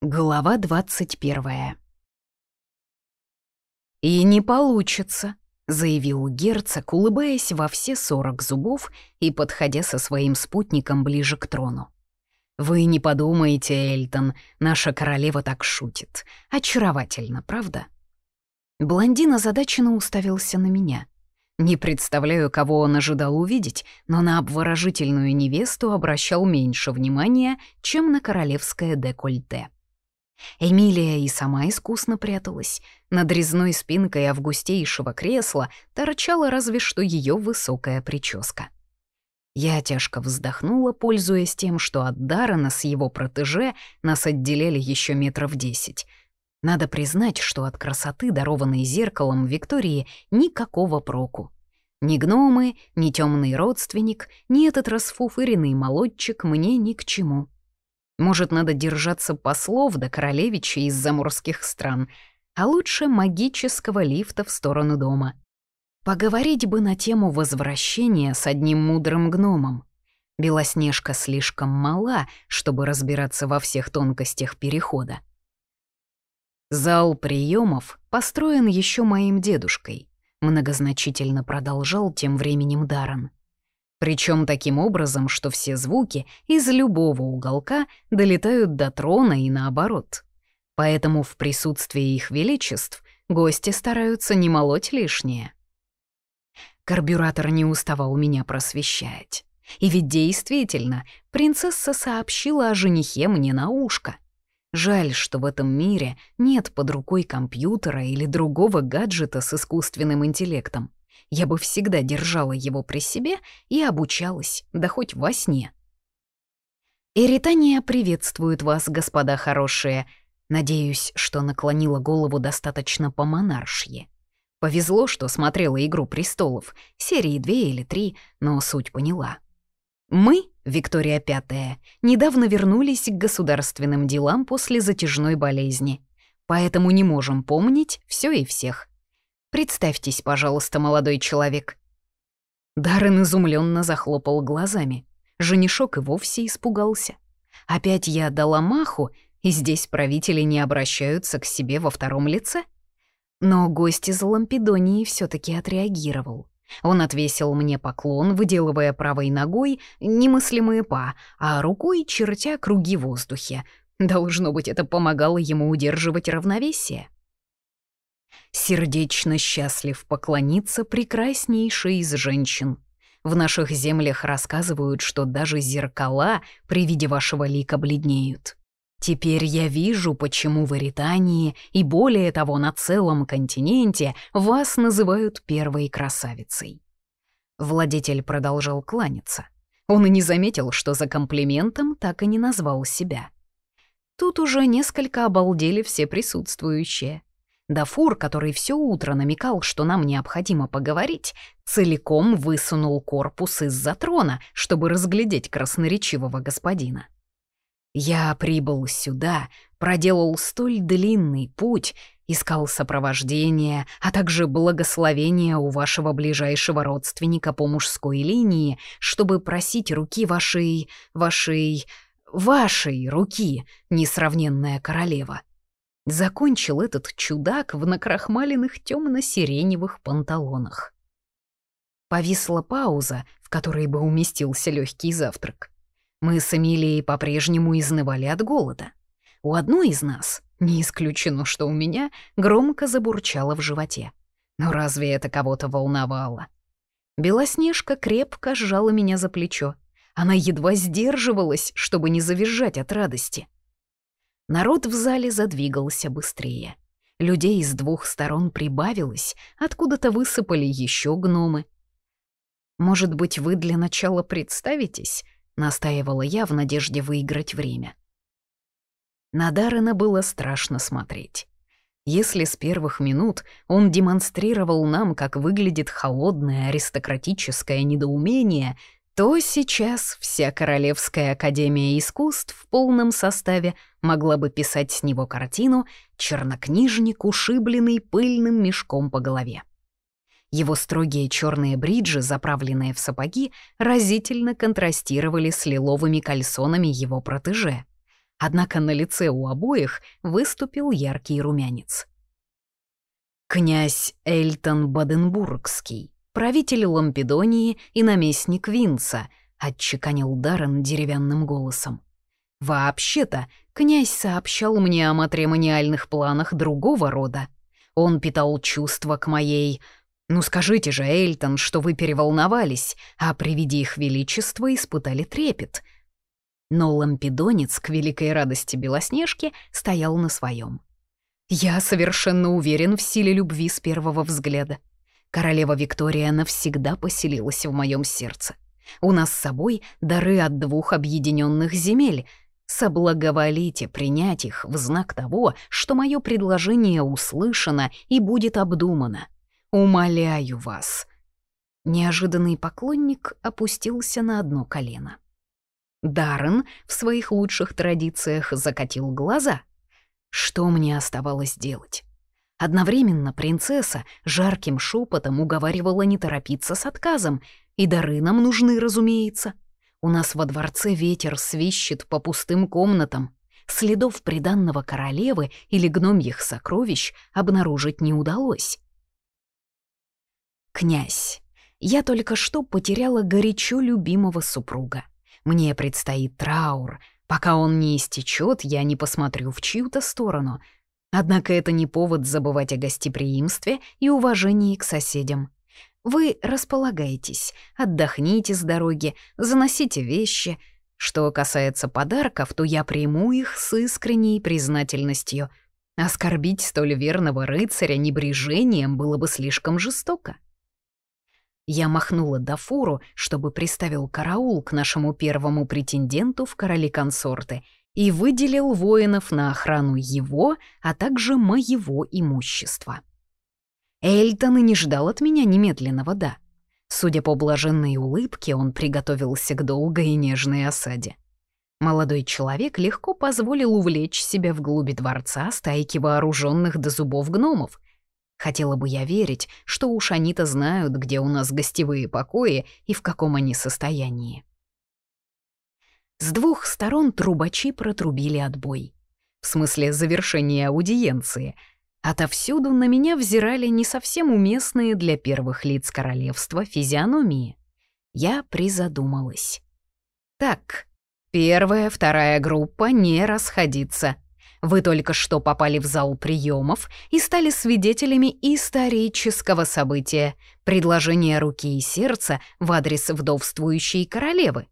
Глава 21 «И не получится», — заявил герцог, улыбаясь во все сорок зубов и подходя со своим спутником ближе к трону. «Вы не подумайте, Эльтон, наша королева так шутит. Очаровательно, правда?» Блондин озадаченно уставился на меня. Не представляю, кого он ожидал увидеть, но на обворожительную невесту обращал меньше внимания, чем на королевское декольте. Эмилия и сама искусно пряталась. Над резной спинкой августейшего кресла торчала разве что ее высокая прическа. Я тяжко вздохнула, пользуясь тем, что от Даррена с его протеже нас отделяли еще метров десять. Надо признать, что от красоты, дарованной зеркалом Виктории, никакого проку. Ни гномы, ни темный родственник, ни этот расфуфыренный молодчик мне ни к чему. Может, надо держаться послов до королевича из заморских стран, а лучше магического лифта в сторону дома. Поговорить бы на тему возвращения с одним мудрым гномом. Белоснежка слишком мала, чтобы разбираться во всех тонкостях перехода. Зал приемов построен еще моим дедушкой, многозначительно продолжал тем временем Даран. Причем таким образом, что все звуки из любого уголка долетают до трона и наоборот. Поэтому в присутствии их величеств гости стараются не молоть лишнее. Карбюратор не уставал меня просвещать. И ведь действительно, принцесса сообщила о женихе мне на ушко. Жаль, что в этом мире нет под рукой компьютера или другого гаджета с искусственным интеллектом я бы всегда держала его при себе и обучалась, да хоть во сне. «Эритания приветствует вас, господа хорошие. Надеюсь, что наклонила голову достаточно по монаршье. Повезло, что смотрела «Игру престолов», серии две или три, но суть поняла. Мы, Виктория Пятая, недавно вернулись к государственным делам после затяжной болезни, поэтому не можем помнить все и всех. Представьтесь, пожалуйста, молодой человек». Даррен изумленно захлопал глазами. Женишок и вовсе испугался. Опять я дала маху, и здесь правители не обращаются к себе во втором лице? Но гость из Лампедонии все таки отреагировал. Он отвесил мне поклон, выделывая правой ногой немыслимые па, а рукой чертя круги в воздухе. Должно быть, это помогало ему удерживать равновесие сердечно счастлив поклониться прекраснейшей из женщин. В наших землях рассказывают, что даже зеркала при виде вашего лика бледнеют. Теперь я вижу, почему в Иритании и более того на целом континенте вас называют первой красавицей. Владетель продолжал кланяться. Он и не заметил, что за комплиментом так и не назвал себя. Тут уже несколько обалдели все присутствующие. Дафур, который все утро намекал, что нам необходимо поговорить, целиком высунул корпус из-за трона, чтобы разглядеть красноречивого господина. Я прибыл сюда, проделал столь длинный путь, искал сопровождение, а также благословения у вашего ближайшего родственника по мужской линии, чтобы просить руки вашей... вашей... вашей руки, несравненная королева. Закончил этот чудак в накрахмаленных темно-сиреневых панталонах. Повисла пауза, в которой бы уместился легкий завтрак. Мы с Эмилией по-прежнему изнывали от голода. У одной из нас, не исключено, что у меня, громко забурчало в животе. Но разве это кого-то волновало? Белоснежка крепко сжала меня за плечо. Она едва сдерживалась, чтобы не завизжать от радости. Народ в зале задвигался быстрее. Людей с двух сторон прибавилось, откуда-то высыпали еще гномы. «Может быть, вы для начала представитесь?» — настаивала я в надежде выиграть время. На Даррена было страшно смотреть. Если с первых минут он демонстрировал нам, как выглядит холодное аристократическое недоумение, то сейчас вся Королевская Академия Искусств в полном составе могла бы писать с него картину «Чернокнижник, ушибленный пыльным мешком по голове». Его строгие черные бриджи, заправленные в сапоги, разительно контрастировали с лиловыми кальсонами его протеже. Однако на лице у обоих выступил яркий румянец. Князь Эльтон Баденбургский, правитель Лампедонии и наместник Винца, отчеканил Даррен деревянным голосом. Вообще-то, князь сообщал мне о матримониальных планах другого рода. Он питал чувства к моей... Ну скажите же, Эльтон, что вы переволновались, а при виде их величества испытали трепет. Но лампедонец, к великой радости Белоснежки, стоял на своем. Я совершенно уверен в силе любви с первого взгляда. Королева Виктория навсегда поселилась в моем сердце. У нас с собой дары от двух объединенных земель — Соблаговолите принять их в знак того, что мое предложение услышано и будет обдумано. Умоляю вас». Неожиданный поклонник опустился на одно колено. Даррен в своих лучших традициях закатил глаза. Что мне оставалось делать? Одновременно принцесса жарким шепотом уговаривала не торопиться с отказом, и дары нам нужны, разумеется. У нас во дворце ветер свищет по пустым комнатам. Следов приданного королевы или гномьих сокровищ обнаружить не удалось. «Князь, я только что потеряла горячо любимого супруга. Мне предстоит траур. Пока он не истечет, я не посмотрю в чью-то сторону. Однако это не повод забывать о гостеприимстве и уважении к соседям. Вы располагайтесь, отдохните с дороги, заносите вещи. Что касается подарков, то я приму их с искренней признательностью. Оскорбить столь верного рыцаря небрежением было бы слишком жестоко. Я махнула Дафуру, чтобы приставил караул к нашему первому претенденту в короли-консорты и выделил воинов на охрану его, а также моего имущества. Эльтон и не ждал от меня немедленного «да». Судя по блаженной улыбке, он приготовился к долгой и нежной осаде. Молодой человек легко позволил увлечь себя в глуби дворца стайки вооруженных до зубов гномов. Хотела бы я верить, что уж они-то знают, где у нас гостевые покои и в каком они состоянии. С двух сторон трубачи протрубили отбой. В смысле завершения аудиенции — Отовсюду на меня взирали не совсем уместные для первых лиц королевства физиономии. Я призадумалась. Так, первая, вторая группа не расходиться. Вы только что попали в зал приемов и стали свидетелями исторического события — предложения руки и сердца в адрес вдовствующей королевы.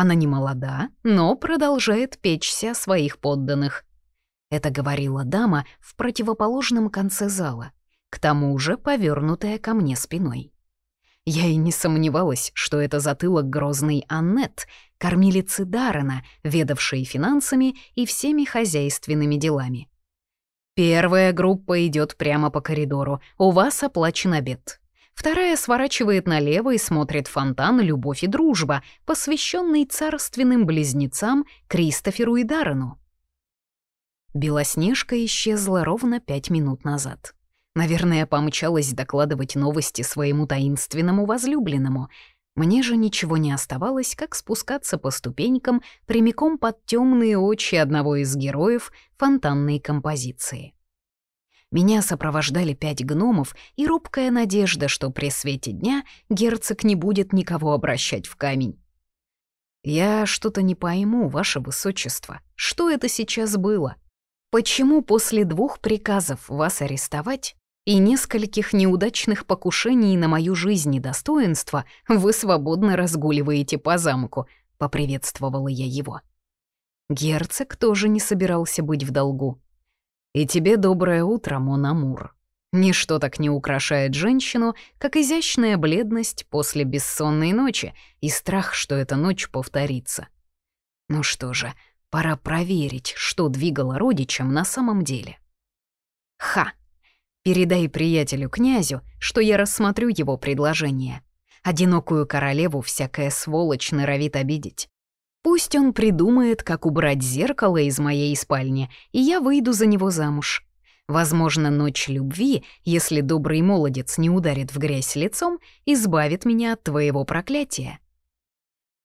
Она не молода, но продолжает печься о своих подданных. Это говорила дама в противоположном конце зала, к тому же повернутая ко мне спиной. Я и не сомневалась, что это затылок грозной Аннет, кормилицы Даррена, ведавшей финансами и всеми хозяйственными делами. Первая группа идет прямо по коридору, у вас оплачен обед. Вторая сворачивает налево и смотрит фонтан «Любовь и дружба», посвященный царственным близнецам Кристоферу и Даррену. Белоснежка исчезла ровно пять минут назад. Наверное, помчалась докладывать новости своему таинственному возлюбленному. Мне же ничего не оставалось, как спускаться по ступенькам прямиком под темные очи одного из героев фонтанной композиции. Меня сопровождали пять гномов и робкая надежда, что при свете дня герцог не будет никого обращать в камень. «Я что-то не пойму, ваше высочество. Что это сейчас было?» Почему после двух приказов вас арестовать и нескольких неудачных покушений на мою жизнь и достоинство вы свободно разгуливаете по замку?» — поприветствовала я его. Герцог тоже не собирался быть в долгу. «И тебе доброе утро, Мон Амур. Ничто так не украшает женщину, как изящная бледность после бессонной ночи и страх, что эта ночь повторится. Ну что же, — Пора проверить, что двигало родичам на самом деле. Ха! Передай приятелю-князю, что я рассмотрю его предложение. Одинокую королеву всякая сволочь норовит обидеть. Пусть он придумает, как убрать зеркало из моей спальни, и я выйду за него замуж. Возможно, ночь любви, если добрый молодец не ударит в грязь лицом, избавит меня от твоего проклятия.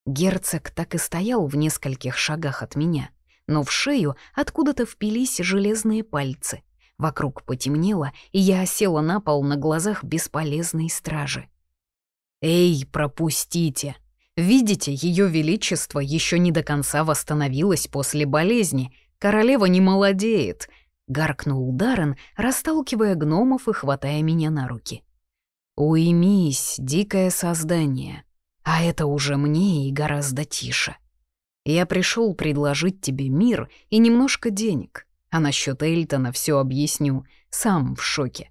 Герцог так и стоял в нескольких шагах от меня, но в шею откуда-то впились железные пальцы. Вокруг потемнело, и я осела на пол на глазах бесполезной стражи. «Эй, пропустите! Видите, Ее Величество еще не до конца восстановилось после болезни. Королева не молодеет!» — гаркнул Даррен, расталкивая гномов и хватая меня на руки. «Уймись, дикое создание. А это уже мне и гораздо тише. Я пришел предложить тебе мир и немножко денег, а насчет Эльтона все объясню, сам в шоке.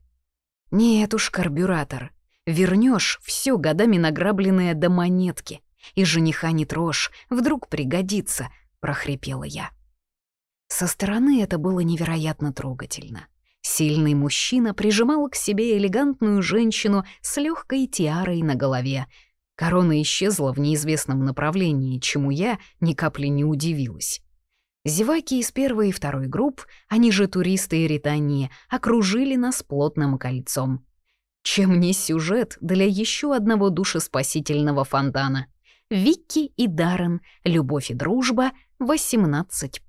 Нет уж, карбюратор, вернешь все годами награбленное до монетки, и жениха не трожь, вдруг пригодится, прохрипела я. Со стороны это было невероятно трогательно. Сильный мужчина прижимал к себе элегантную женщину с легкой тиарой на голове. Корона исчезла в неизвестном направлении, чему я ни капли не удивилась. Зеваки из первой и второй групп, они же туристы и ритании, окружили нас плотным кольцом. Чем не сюжет для еще одного душеспасительного фонтана? Викки и Даррен, любовь и дружба, 18+.